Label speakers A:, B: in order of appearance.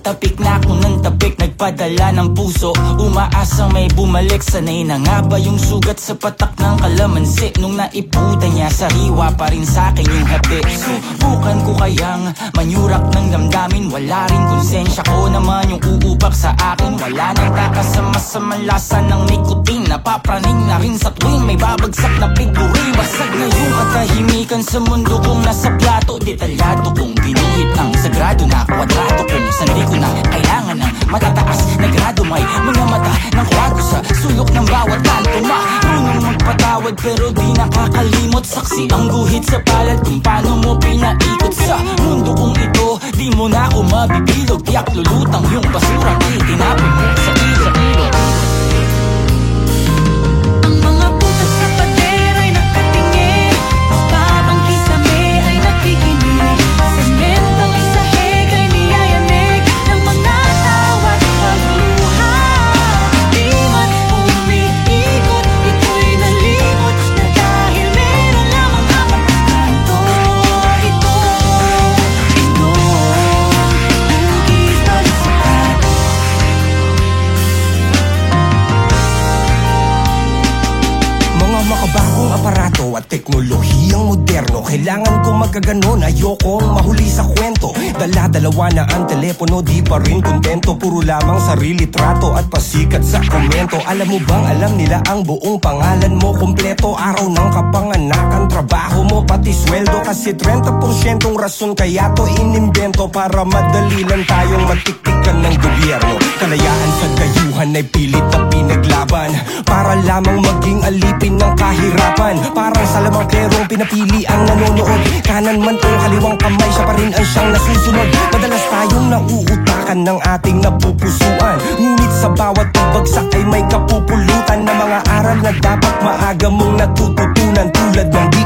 A: Tapik na ako ng tapik Nagpadala ng puso. Umaasang may bumalik Sanay na nga ba yung sugat sa patak ng kalamansi? Nung naiputa niya Sariwa pa rin sa akin yung habi Subukan ko kayang Manyurak ng damdamin. Wala rin konsensya ko naman Yung uupak sa akin. Wala nang kakasama sa malasa ng nikotin. Napapraning na rin sa tuwing May babagsak na figurine Basag na yung katahimikan sa mundo kong nasa plato. Detalyado kong ginuhit ang sagrado na kwadrado magpatawad pero di nakakalimot. Saksi ang guhit sa palad kung paano mo pinaikot. Sa mundo kong ito Di mo na ako mabibilog. Tiyak lulutang yung basurang itinapon
B: makabagong aparato at teknolohiyang moderno. Kailangan ko magkaganon, ayokong mahuli sa kwento Dala-dalawa na ang telepono, di pa rin kontento. Puro lamang sarili trato at pasikat sa komento. Alam mo bang alam nila ang buong pangalan mo? Kompleto Araw ng kapanganakan, trabaho mo. Pati sweldo Kasi 30% rason kaya to inimbento. Para madali lang tayong matiktikan ng gobyerno. Kalayaan sa dayuhan ay pilit na pinaglaban. Para lamang maging alipin ng kahirapan. Parang sa lamang klerong pinapili ang nanonood. Kanan man o kaliwang kamay siya pa rin ang siyang nasusunod Madalas tayong nauutakan ng ating napupusuan. Ngunit sa bawat pagbagsak ay may kapupulutan Na mga aral na dapat maaga mong natututunan Tulad ng